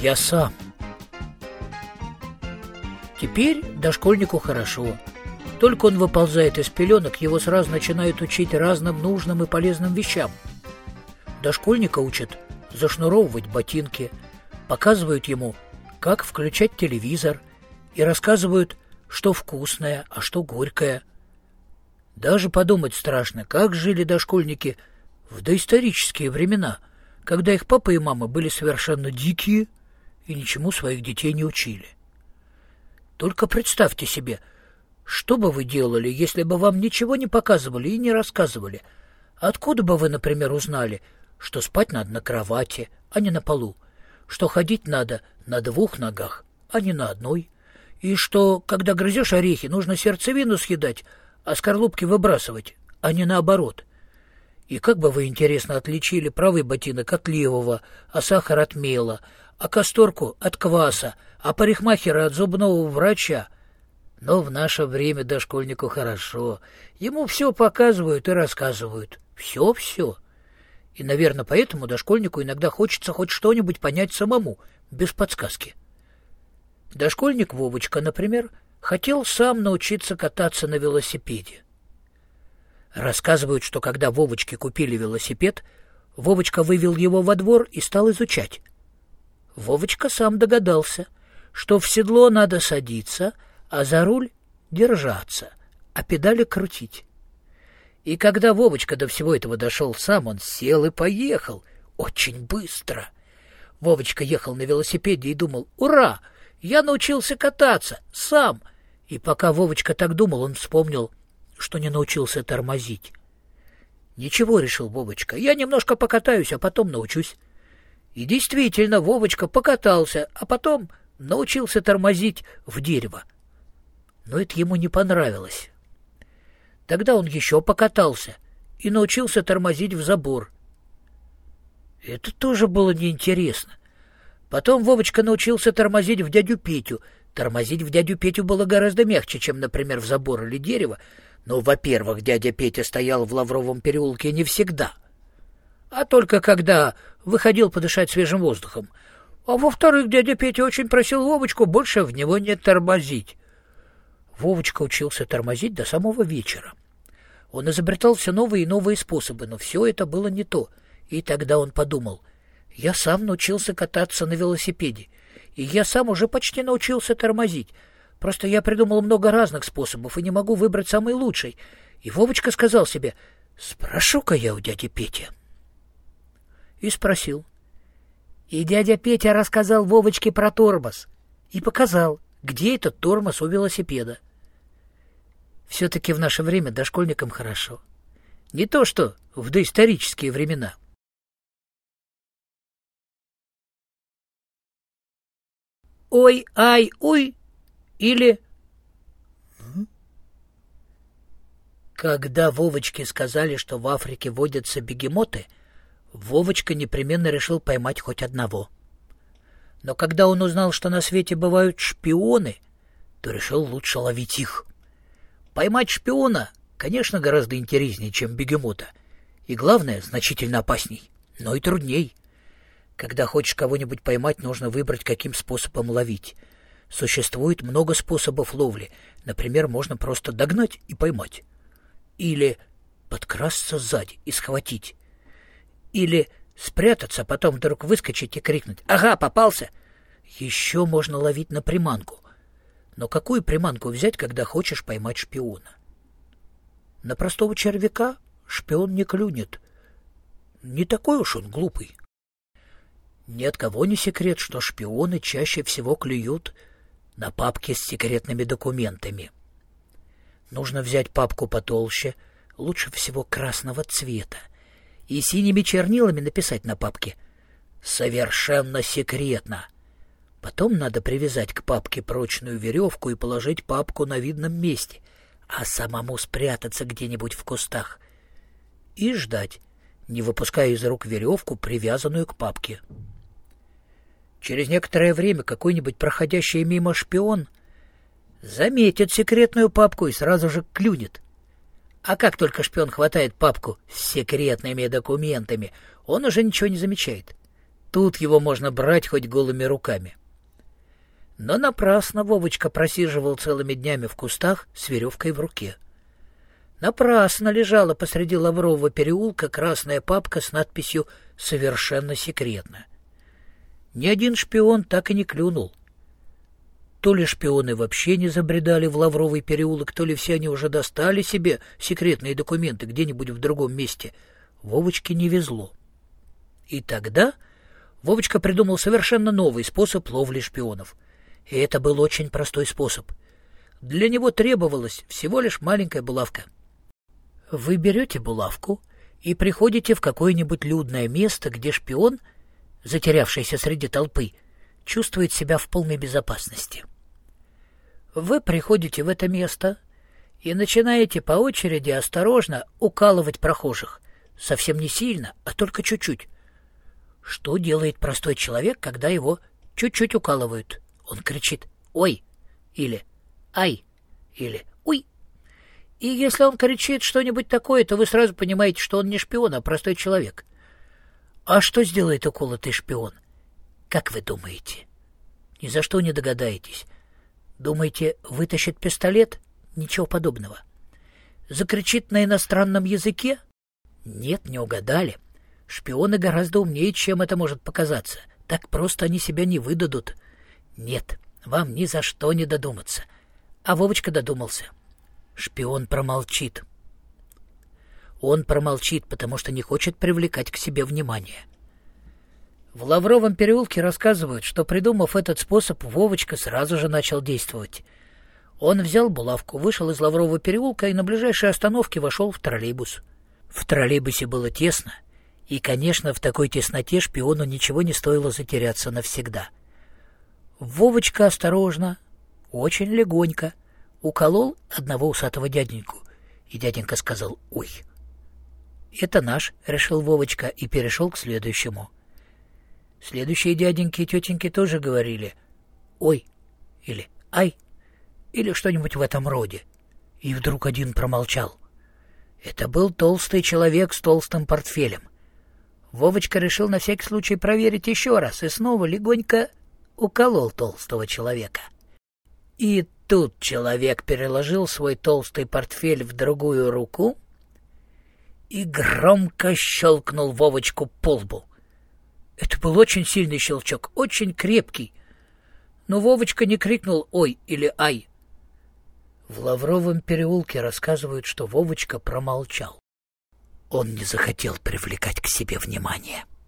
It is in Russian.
Я сам. Теперь дошкольнику хорошо. Только он выползает из пеленок, его сразу начинают учить разным нужным и полезным вещам. Дошкольника учат зашнуровывать ботинки, показывают ему, как включать телевизор, и рассказывают, что вкусное, а что горькое. Даже подумать страшно, как жили дошкольники в доисторические времена, когда их папа и мама были совершенно дикие и ничему своих детей не учили. Только представьте себе, что бы вы делали, если бы вам ничего не показывали и не рассказывали? Откуда бы вы, например, узнали, что спать надо на кровати, а не на полу, что ходить надо на двух ногах, а не на одной, и что, когда грызешь орехи, нужно сердцевину съедать, а скорлупки выбрасывать, а не наоборот? И как бы вы, интересно, отличили правый ботинок от левого, а сахар от мела, а касторку от кваса, а парикмахера от зубного врача. Но в наше время дошкольнику хорошо. Ему все показывают и рассказывают. Все-все. И, наверное, поэтому дошкольнику иногда хочется хоть что-нибудь понять самому, без подсказки. Дошкольник Вовочка, например, хотел сам научиться кататься на велосипеде. Рассказывают, что когда Вовочке купили велосипед, Вовочка вывел его во двор и стал изучать. Вовочка сам догадался, что в седло надо садиться, а за руль держаться, а педали крутить. И когда Вовочка до всего этого дошел сам, он сел и поехал. Очень быстро. Вовочка ехал на велосипеде и думал, «Ура! Я научился кататься! Сам!» И пока Вовочка так думал, он вспомнил, что не научился тормозить. «Ничего», — решил Вовочка, — «я немножко покатаюсь, а потом научусь». И действительно, Вовочка покатался, а потом научился тормозить в дерево. Но это ему не понравилось. Тогда он еще покатался и научился тормозить в забор. Это тоже было неинтересно. Потом Вовочка научился тормозить в дядю Петю. Тормозить в дядю Петю было гораздо мягче, чем, например, в забор или дерево. Но, во-первых, дядя Петя стоял в Лавровом переулке не всегда — а только когда выходил подышать свежим воздухом. А во-вторых, дядя Петя очень просил Вовочку больше в него не тормозить. Вовочка учился тормозить до самого вечера. Он изобретал все новые и новые способы, но все это было не то. И тогда он подумал, я сам научился кататься на велосипеде, и я сам уже почти научился тормозить. Просто я придумал много разных способов и не могу выбрать самый лучший. И Вовочка сказал себе, спрошу-ка я у дяди Пети и спросил. И дядя Петя рассказал Вовочке про тормоз и показал, где этот тормоз у велосипеда. Все-таки в наше время дошкольникам хорошо. Не то что в доисторические времена. «Ой, ай, уй» или Когда Вовочке сказали, что в Африке водятся бегемоты — Вовочка непременно решил поймать хоть одного. Но когда он узнал, что на свете бывают шпионы, то решил лучше ловить их. Поймать шпиона, конечно, гораздо интереснее, чем бегемота. И главное, значительно опасней, но и трудней. Когда хочешь кого-нибудь поймать, нужно выбрать, каким способом ловить. Существует много способов ловли. Например, можно просто догнать и поймать. Или подкрасться сзади и схватить. Или спрятаться, потом вдруг выскочить и крикнуть «Ага, попался!» Еще можно ловить на приманку. Но какую приманку взять, когда хочешь поймать шпиона? На простого червяка шпион не клюнет. Не такой уж он глупый. Ни от кого не секрет, что шпионы чаще всего клюют на папке с секретными документами. Нужно взять папку потолще, лучше всего красного цвета, и синими чернилами написать на папке «Совершенно секретно». Потом надо привязать к папке прочную веревку и положить папку на видном месте, а самому спрятаться где-нибудь в кустах и ждать, не выпуская из рук веревку, привязанную к папке. Через некоторое время какой-нибудь проходящий мимо шпион заметит секретную папку и сразу же клюнет — а как только шпион хватает папку с секретными документами, он уже ничего не замечает. тут его можно брать хоть голыми руками. Но напрасно Вовочка просиживал целыми днями в кустах с веревкой в руке. Напрасно лежала посреди Лаврового переулка красная папка с надписью «Совершенно секретно». Ни один шпион так и не клюнул. То ли шпионы вообще не забредали в Лавровый переулок, то ли все они уже достали себе секретные документы где-нибудь в другом месте. Вовочке не везло. И тогда Вовочка придумал совершенно новый способ ловли шпионов — и это был очень простой способ. Для него требовалась всего лишь маленькая булавка. Вы берете булавку и приходите в какое-нибудь людное место, где шпион, затерявшийся среди толпы, чувствует себя в полной безопасности. Вы приходите в это место и начинаете по очереди осторожно укалывать прохожих. Совсем не сильно, а только чуть-чуть. Что делает простой человек, когда его чуть-чуть укалывают? Он кричит «Ой!» или «Ай!» или «Уй!». И если он кричит что-нибудь такое, то вы сразу понимаете, что он не шпион, а простой человек. А что сделает уколотый шпион? Как вы думаете? Ни за что не догадаетесь. Думаете, вытащит пистолет? Ничего подобного. Закричит на иностранном языке? Нет, не угадали. Шпионы гораздо умнее, чем это может показаться. Так просто они себя не выдадут. Нет, вам ни за что не додуматься. А Вовочка додумался. Шпион промолчит. Он промолчит, потому что не хочет привлекать к себе внимание. В Лавровом переулке рассказывают, что, придумав этот способ, Вовочка сразу же начал действовать. Он взял булавку, вышел из Лаврового переулка и на ближайшей остановке вошел в троллейбус. В троллейбусе было тесно, и, конечно, в такой тесноте шпиону ничего не стоило затеряться навсегда — Вовочка осторожно, очень легонько уколол одного усатого дяденьку, и дяденька сказал «Ой». «Это наш», — решил Вовочка и перешел к следующему. Следующие дяденьки и тетеньки тоже говорили «Ой» или «Ай» или что-нибудь в этом роде. И вдруг один промолчал. Это был толстый человек с толстым портфелем. Вовочка решил на всякий случай проверить еще раз и снова легонько уколол толстого человека. И тут человек переложил свой толстый портфель в другую руку и громко щелкнул Вовочку по лбу. Это был очень сильный щелчок, очень крепкий. Но Вовочка не крикнул «Ой!» или «Ай!». В Лавровом переулке рассказывают, что Вовочка промолчал. Он не захотел привлекать к себе внимание. —